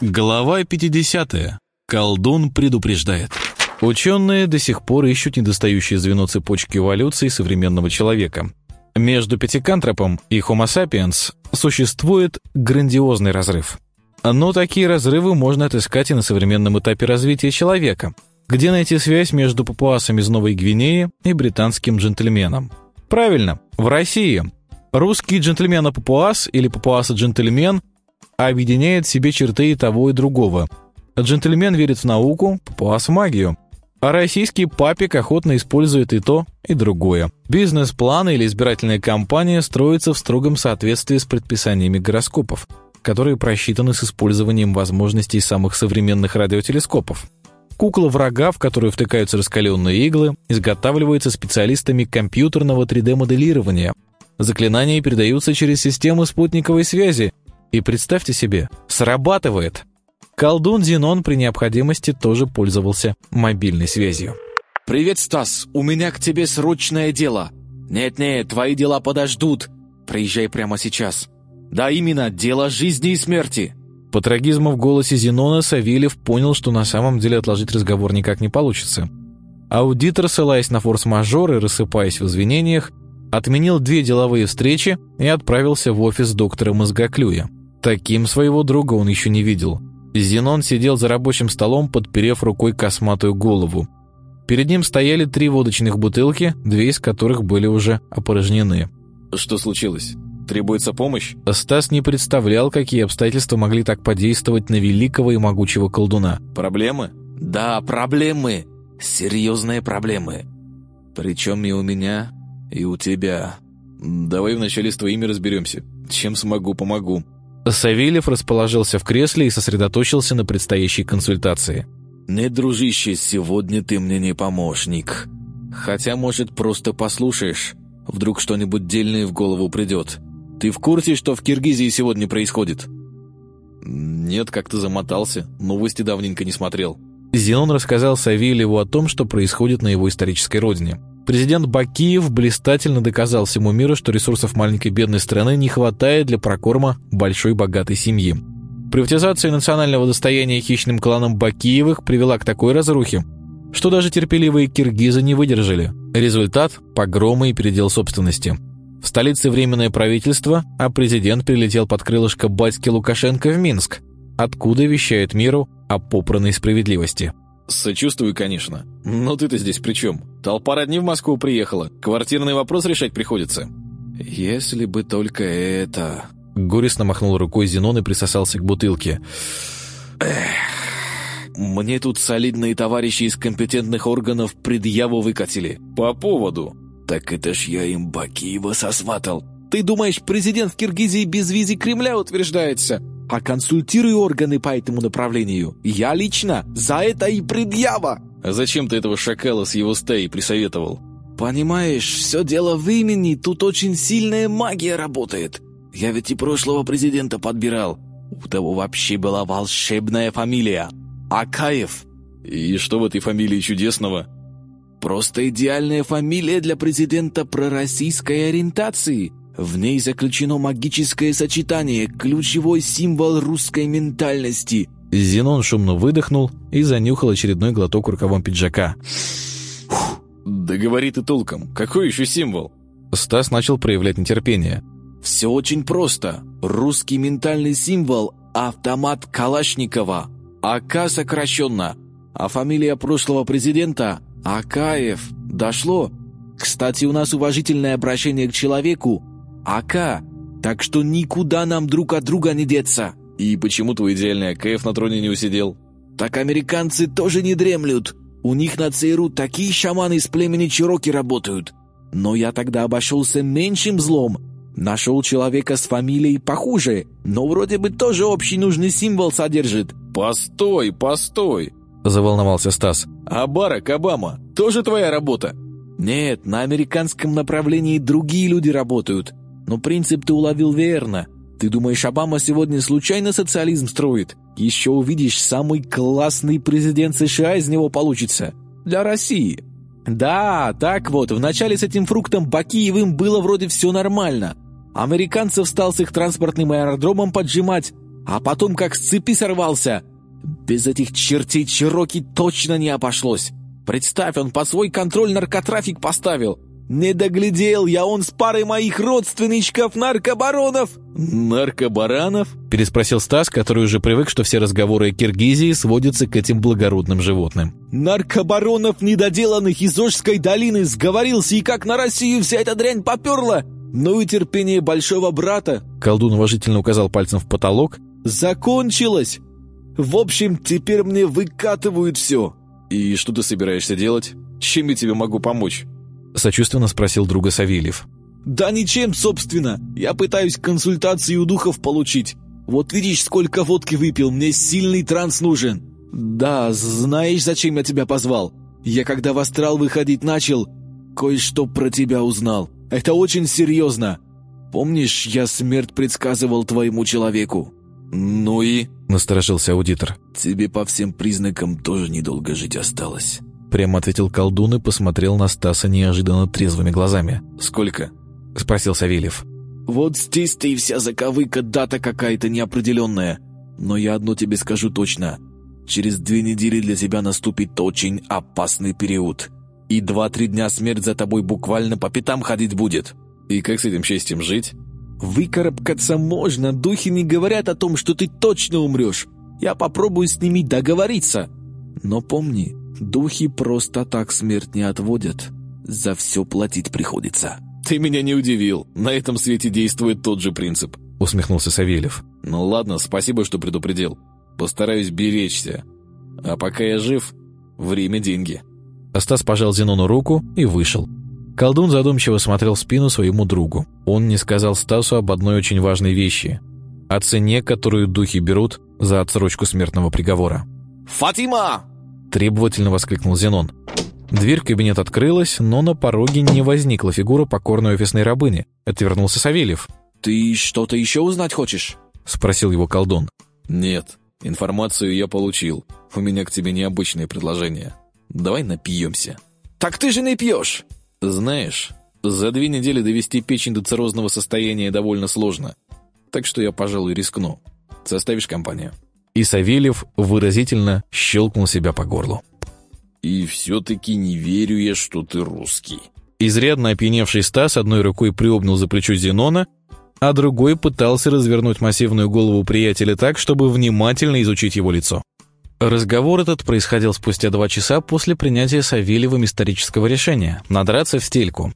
Глава 50. Колдун предупреждает. Ученые до сих пор ищут недостающее звено цепочки эволюции современного человека. Между пятикантропом и Homo sapiens существует грандиозный разрыв. Но такие разрывы можно отыскать и на современном этапе развития человека. Где найти связь между папуасами из Новой Гвинеи и британским джентльменом? Правильно, в России. Русский джентльмен-папуас или папуаса-джентльмен объединяет в себе черты и того, и другого. Джентльмен верит в науку, папуас в магию – а российский папик охотно использует и то, и другое. Бизнес-план или избирательная кампания строятся в строгом соответствии с предписаниями гороскопов, которые просчитаны с использованием возможностей самых современных радиотелескопов. Кукла врага, в которую втыкаются раскаленные иглы, изготавливается специалистами компьютерного 3D-моделирования. Заклинания передаются через систему спутниковой связи. И представьте себе, срабатывает – Колдун Зенон при необходимости тоже пользовался мобильной связью. «Привет, Стас! У меня к тебе срочное дело!» «Нет-нет, твои дела подождут! Приезжай прямо сейчас!» «Да именно, дело жизни и смерти!» По трагизму в голосе Зенона Савельев понял, что на самом деле отложить разговор никак не получится. Аудитор, ссылаясь на форс-мажор и рассыпаясь в извинениях, отменил две деловые встречи и отправился в офис доктора Мозгоклюя. Таким своего друга он еще не видел. Зенон сидел за рабочим столом, подперев рукой косматую голову. Перед ним стояли три водочных бутылки, две из которых были уже опорожнены. «Что случилось? Требуется помощь?» Стас не представлял, какие обстоятельства могли так подействовать на великого и могучего колдуна. «Проблемы?» «Да, проблемы. Серьезные проблемы. Причем и у меня, и у тебя». «Давай вначале с твоими разберемся. Чем смогу, помогу». Савельев расположился в кресле и сосредоточился на предстоящей консультации. «Не, дружище, сегодня ты мне не помощник. Хотя, может, просто послушаешь. Вдруг что-нибудь дельное в голову придет. Ты в курсе, что в Киргизии сегодня происходит?» «Нет, как-то замотался. Новости давненько не смотрел». Зенон рассказал Савельеву о том, что происходит на его исторической родине. Президент Бакиев блистательно доказал всему миру, что ресурсов маленькой бедной страны не хватает для прокорма большой богатой семьи. Приватизация национального достояния хищным кланом Бакиевых привела к такой разрухе, что даже терпеливые киргизы не выдержали. Результат – погромы и передел собственности. В столице Временное правительство, а президент прилетел под крылышко батьки Лукашенко в Минск, откуда вещает миру о попранной справедливости. «Сочувствую, конечно. Но ты-то здесь при чем? Толпа родни в Москву приехала. Квартирный вопрос решать приходится». «Если бы только это...» Горестно махнул рукой Зенон и присосался к бутылке. «Эх, мне тут солидные товарищи из компетентных органов предъяву выкатили. По поводу?» «Так это ж я им Бакиева сосватал. Ты думаешь, президент в Киргизии без визы Кремля утверждается?» А консультирую органы по этому направлению. Я лично за это и предъява!» «А зачем ты этого шакала с его стаей присоветовал?» «Понимаешь, все дело в имени, тут очень сильная магия работает. Я ведь и прошлого президента подбирал. У того вообще была волшебная фамилия. Акаев». «И что в этой фамилии чудесного?» «Просто идеальная фамилия для президента пророссийской ориентации. В ней заключено магическое сочетание, ключевой символ русской ментальности. Зенон шумно выдохнул и занюхал очередной глоток рукавом пиджака. «Да говори ты толком, какой еще символ?» Стас начал проявлять нетерпение. «Все очень просто. Русский ментальный символ – автомат Калашникова. АК сокращенно. А фамилия прошлого президента – Акаев. Дошло? Кстати, у нас уважительное обращение к человеку АК, так что никуда нам друг от друга не деться». «И почему твой идеальный АКФ на троне не усидел?» «Так американцы тоже не дремлют. У них на ЦРУ такие шаманы из племени Чироки работают. Но я тогда обошелся меньшим злом. Нашел человека с фамилией похуже, но вроде бы тоже общий нужный символ содержит». «Постой, постой!» – заволновался Стас. «А Барак Обама тоже твоя работа?» «Нет, на американском направлении другие люди работают. Но принцип ты уловил верно. Ты думаешь, Обама сегодня случайно социализм строит? Еще увидишь, самый классный президент США из него получится. Для России. Да, так вот, вначале с этим фруктом Бакиевым было вроде все нормально. Американцев стал с их транспортным аэродромом поджимать, а потом как с цепи сорвался. Без этих чертей Чироки точно не обошлось. Представь, он под свой контроль наркотрафик поставил. Не доглядел я он с парой моих родственничков наркобаронов. Наркобаранов? Переспросил Стас, который уже привык, что все разговоры о Киргизии сводятся к этим благородным животным. Наркобаронов недоделанных из Ожской долины сговорился, и как на Россию вся эта дрянь поперла. Ну и терпение большого брата, колдун уважительно указал пальцем в потолок, закончилось. В общем, теперь мне выкатывают все. И что ты собираешься делать? Чем я тебе могу помочь? Сочувственно спросил друга Савельев. «Да ничем, собственно. Я пытаюсь консультации у духов получить. Вот видишь, сколько водки выпил, мне сильный транс нужен. Да, знаешь, зачем я тебя позвал? Я когда в астрал выходить начал, кое-что про тебя узнал. Это очень серьезно. Помнишь, я смерть предсказывал твоему человеку?» «Ну и?» — насторожился аудитор. «Тебе по всем признакам тоже недолго жить осталось». Прямо ответил колдун и посмотрел на Стаса неожиданно трезвыми глазами. «Сколько?» — спросил Савельев. «Вот здесь-то и вся заковыка, дата какая-то неопределенная. Но я одно тебе скажу точно. Через две недели для тебя наступит очень опасный период. И два-три дня смерть за тобой буквально по пятам ходить будет». «И как с этим счастьем жить?» «Выкарабкаться можно, духи не говорят о том, что ты точно умрешь. Я попробую с ними договориться. Но помни, Духи просто так смерть не отводят. За все платить приходится. Ты меня не удивил. На этом свете действует тот же принцип. Усмехнулся Савельев. Ну ладно, спасибо, что предупредил. Постараюсь беречься. А пока я жив, время – деньги. Астас пожал Зенону руку и вышел. Колдун задумчиво смотрел в спину своему другу. Он не сказал Стасу об одной очень важной вещи. О цене, которую духи берут за отсрочку смертного приговора. «Фатима!» Требовательно воскликнул Зенон. Дверь в кабинет открылась, но на пороге не возникла фигура покорной офисной рабыни. Отвернулся Савельев. «Ты что-то еще узнать хочешь?» Спросил его колдун. «Нет, информацию я получил. У меня к тебе необычное предложение. Давай напьемся». «Так ты же не пьешь!» «Знаешь, за две недели довести печень до циррозного состояния довольно сложно. Так что я, пожалуй, рискну. Составишь компанию?» И Савельев выразительно щелкнул себя по горлу. «И все-таки не верю я, что ты русский». Изрядно опьяневший Стас одной рукой приобнял за плечо Зенона, а другой пытался развернуть массивную голову приятеля так, чтобы внимательно изучить его лицо. Разговор этот происходил спустя два часа после принятия Савельевым исторического решения – надраться в стельку.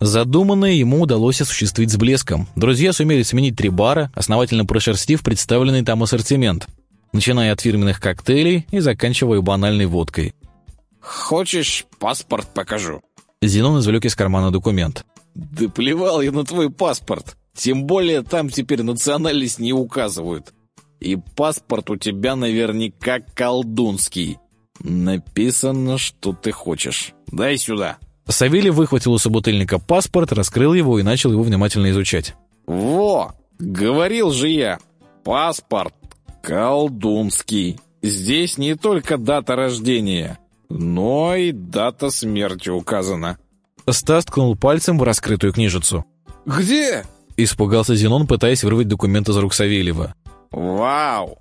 Задуманное ему удалось осуществить с блеском. Друзья сумели сменить три бара, основательно прошерстив представленный там ассортимент – начиная от фирменных коктейлей и заканчивая банальной водкой. «Хочешь, паспорт покажу?» Зенон извлек из кармана документ. «Да плевал я на твой паспорт. Тем более там теперь национальность не указывают. И паспорт у тебя наверняка колдунский. Написано, что ты хочешь. Дай сюда». Савелий выхватил у собутыльника паспорт, раскрыл его и начал его внимательно изучать. «Во! Говорил же я! Паспорт Колдунский. Здесь не только дата рождения, но и дата смерти указана. Стас ткнул пальцем в раскрытую книжицу. «Где?» – испугался Зенон, пытаясь вырвать документ из рук Савельева. «Вау!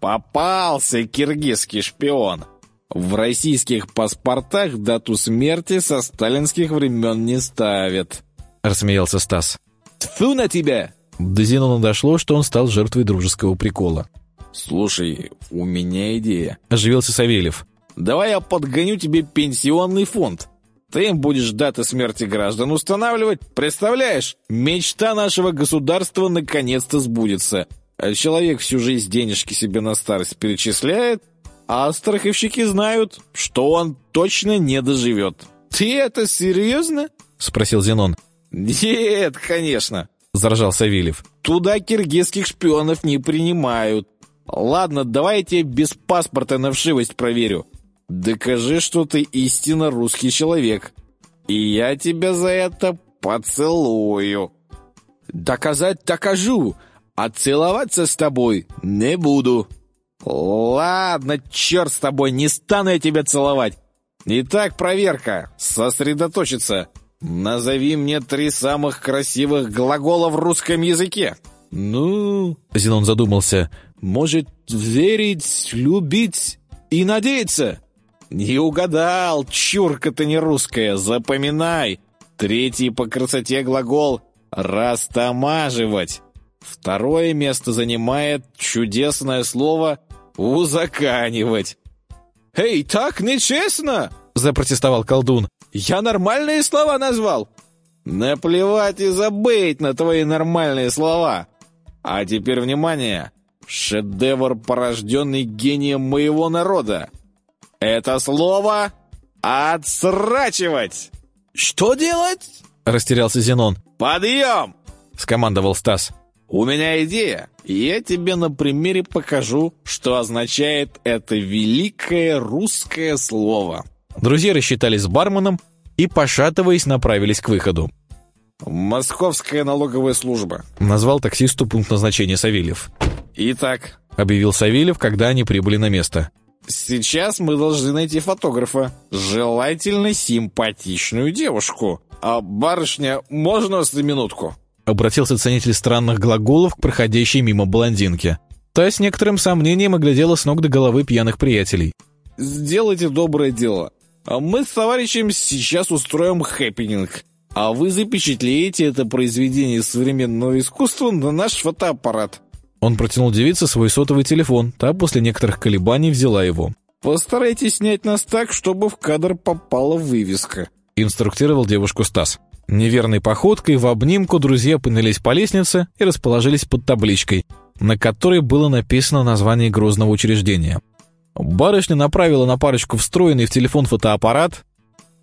Попался киргизский шпион! В российских паспортах дату смерти со сталинских времен не ставят!» – рассмеялся Стас. «Тьфу на тебя!» До Зенона дошло, что он стал жертвой дружеского прикола. «Слушай, у меня идея», — оживился Савельев. «Давай я подгоню тебе пенсионный фонд. Ты им будешь даты смерти граждан устанавливать. Представляешь, мечта нашего государства наконец-то сбудется. А человек всю жизнь денежки себе на старость перечисляет, а страховщики знают, что он точно не доживет. Ты это серьезно?» — спросил Зенон. «Нет, конечно», — заражал Савельев. «Туда киргизских шпионов не принимают. Ладно, давай я тебе без паспорта на вшивость проверю. Докажи, что ты истинно русский человек. И я тебя за это поцелую. Доказать докажу, а целоваться с тобой не буду. Ладно, черт с тобой, не стану я тебя целовать. Итак, проверка. Сосредоточиться. Назови мне три самых красивых глагола в русском языке. «Ну...» — Зенон задумался. «Может, верить, любить и надеяться?» «Не угадал, чурка ты не русская, запоминай! Третий по красоте глагол «растамаживать». Второе место занимает чудесное слово «узаканивать». «Эй, так нечестно!» — запротестовал колдун. «Я нормальные слова назвал!» «Наплевать и забыть на твои нормальные слова!» «А теперь внимание! Шедевр, порожденный гением моего народа! Это слово «отсрачивать». «Что делать?» — растерялся Зенон. «Подъем!» — скомандовал Стас. «У меня идея. Я тебе на примере покажу, что означает это великое русское слово». Друзья рассчитались с барменом и, пошатываясь, направились к выходу. «Московская налоговая служба», — назвал таксисту пункт назначения Савельев. «Итак», — объявил Савельев, когда они прибыли на место. Сейчас мы должны найти фотографа. Желательно симпатичную девушку. А барышня, можно на минутку?» Обратился ценитель странных глаголов к проходящей мимо блондинке. Та с некоторым сомнением оглядела с ног до головы пьяных приятелей. «Сделайте доброе дело. А мы с товарищем сейчас устроим хэппенинг. А вы запечатлеете это произведение современного искусства на наш фотоаппарат. Он протянул девице свой сотовый телефон, та после некоторых колебаний взяла его. «Постарайтесь снять нас так, чтобы в кадр попала вывеска», — инструктировал девушку Стас. Неверной походкой в обнимку друзья поднялись по лестнице и расположились под табличкой, на которой было написано название грозного учреждения. Барышня направила на парочку встроенный в телефон фотоаппарат.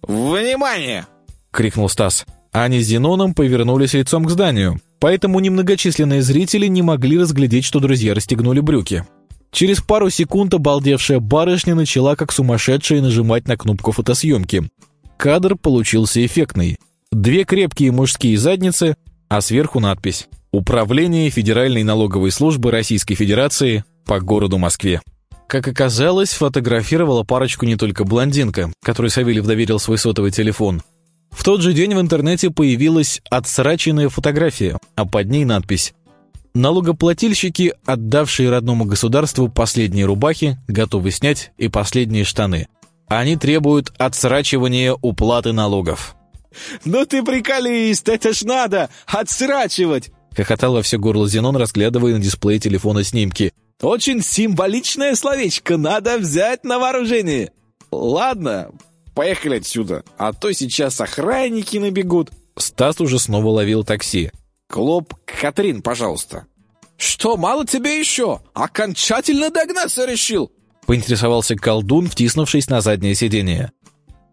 «Внимание!» — крикнул Стас. Они с Зеноном повернулись лицом к зданию поэтому немногочисленные зрители не могли разглядеть, что друзья расстегнули брюки. Через пару секунд обалдевшая барышня начала как сумасшедшая нажимать на кнопку фотосъемки. Кадр получился эффектный. Две крепкие мужские задницы, а сверху надпись «Управление Федеральной налоговой службы Российской Федерации по городу Москве». Как оказалось, фотографировала парочку не только блондинка, которой Савельев доверил свой сотовый телефон, в тот же день в интернете появилась отсраченная фотография, а под ней надпись «Налогоплательщики, отдавшие родному государству последние рубахи, готовы снять и последние штаны. Они требуют отсрачивания уплаты налогов». «Ну ты приколист, это ж надо! Отсрачивать!» Хохотал во все горло Зенон, разглядывая на дисплее телефона снимки. «Очень символичное словечко, надо взять на вооружение!» «Ладно, Поехали отсюда, а то сейчас охранники набегут». Стас уже снова ловил такси. «Клоп Катрин, пожалуйста». «Что, мало тебе еще? Окончательно догнаться решил?» Поинтересовался колдун, втиснувшись на заднее сиденье.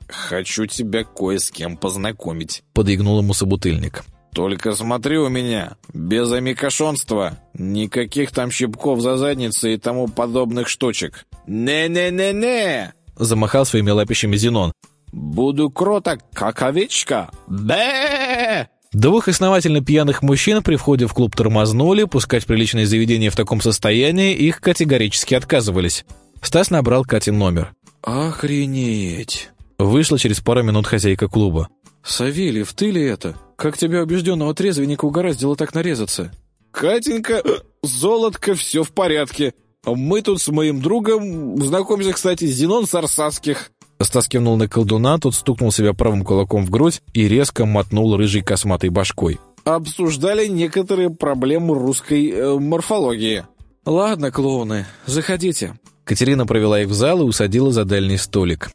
«Хочу тебя кое с кем познакомить», — подъягнул ему собутыльник. «Только смотри у меня, без амикошонства, никаких там щипков за задницей и тому подобных штучек». «Не-не-не-не!» Замахал своими лапищами Зенон. «Буду кроток, как овечка! бе Двух основательно пьяных мужчин при входе в клуб тормознули, пускать приличное заведение в таком состоянии их категорически отказывались. Стас набрал Катин номер. «Охренеть!» Вышла через пару минут хозяйка клуба. «Савельев, ты ли это? Как тебя убежденного трезвенника угораздило так нарезаться?» «Катенька, золотко, все в порядке. Мы тут с моим другом знакомимся, кстати, Зенон Сарсасских». Стас кивнул на колдуна, тот стукнул себя правым кулаком в грудь и резко мотнул рыжей косматой башкой. «Обсуждали некоторые проблемы русской э, морфологии». «Ладно, клоуны, заходите». Катерина провела их в зал и усадила за дальний столик.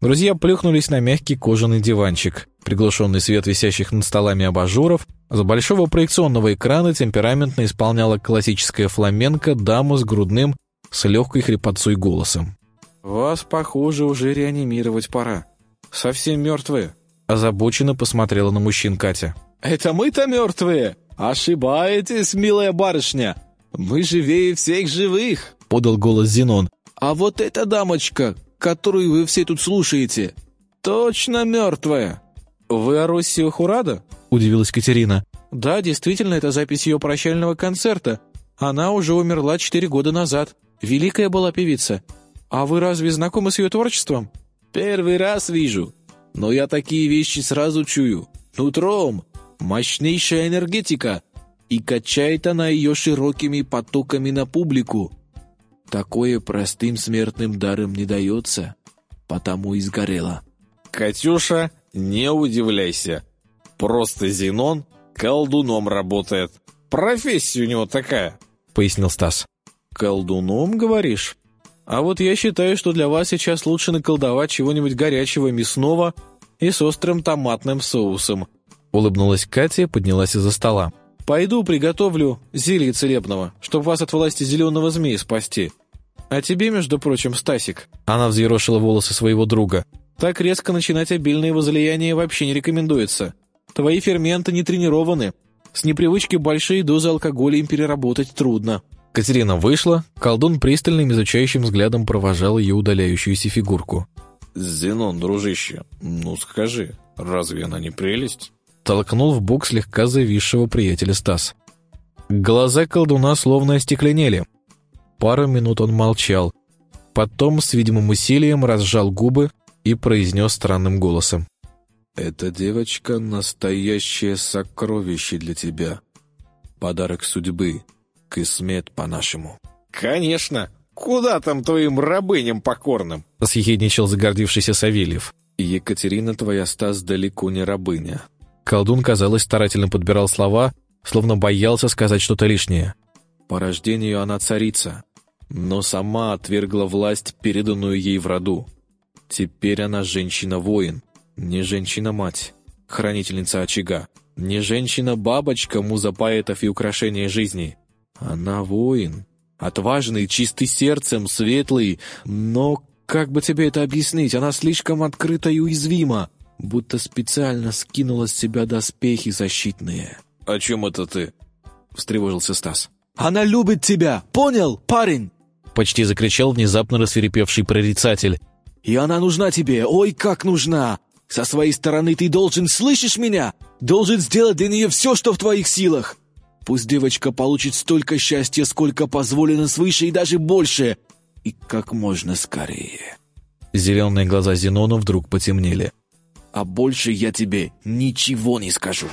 Друзья плюхнулись на мягкий кожаный диванчик. Приглушенный свет висящих над столами абажуров с большого проекционного экрана темпераментно исполняла классическая фламенко дама с грудным, с легкой хрипотцой голосом. «Вас, похоже, уже реанимировать пора. Совсем мертвые». Озабоченно посмотрела на мужчин Катя. «Это мы-то мертвые? Ошибаетесь, милая барышня. Мы живее всех живых», — подал голос Зенон. «А вот эта дамочка, которую вы все тут слушаете, точно мертвая». «Вы о России Хурада?» — удивилась Катерина. «Да, действительно, это запись ее прощального концерта. Она уже умерла четыре года назад. Великая была певица. А вы разве знакомы с ее творчеством?» «Первый раз вижу. Но я такие вещи сразу чую. Нутром. Мощнейшая энергетика. и качает она ее широкими потоками на публику. Такое простым смертным даром не дается, потому и сгорела. «Катюша, не удивляйся. Просто Зенон колдуном работает. Профессия у него такая», — пояснил Стас. «Колдуном, говоришь? А вот я считаю, что для вас сейчас лучше наколдовать чего-нибудь горячего, мясного и с острым томатным соусом», — улыбнулась Катя поднялась из-за стола. Пойду приготовлю зелье целебного, чтобы вас от власти зеленого змея спасти. А тебе, между прочим, Стасик...» Она взъерошила волосы своего друга. «Так резко начинать обильные возлияния вообще не рекомендуется. Твои ферменты не тренированы. С непривычки большие дозы алкоголя им переработать трудно». Катерина вышла, колдун пристальным изучающим взглядом провожал ее удаляющуюся фигурку. «Зенон, дружище, ну скажи, разве она не прелесть?» толкнул в бок слегка зависшего приятеля Стас. Глаза колдуна словно остекленели. Пару минут он молчал. Потом с видимым усилием разжал губы и произнес странным голосом. «Эта девочка — настоящее сокровище для тебя. Подарок судьбы. Кисмет по-нашему». «Конечно! Куда там твоим рабыням покорным?» — съехидничал загордившийся Савельев. «Екатерина твоя, Стас, далеко не рабыня. Колдун, казалось, старательно подбирал слова, словно боялся сказать что-то лишнее. По рождению она царица, но сама отвергла власть, переданную ей в роду. Теперь она женщина-воин, не женщина-мать, хранительница очага, не женщина-бабочка, муза поэтов и украшения жизни. Она воин, отважный, чистый сердцем, светлый, но, как бы тебе это объяснить, она слишком открыта и уязвима будто специально скинула с себя доспехи защитные. «О чем это ты?» — встревожился Стас. «Она любит тебя! Понял, парень?» Почти закричал внезапно рассверепевший прорицатель. «И она нужна тебе! Ой, как нужна! Со своей стороны ты должен, слышишь меня? Должен сделать для нее все, что в твоих силах! Пусть девочка получит столько счастья, сколько позволено свыше и даже больше, и как можно скорее!» Зеленые глаза Зенона вдруг потемнели а больше я тебе ничего не скажу».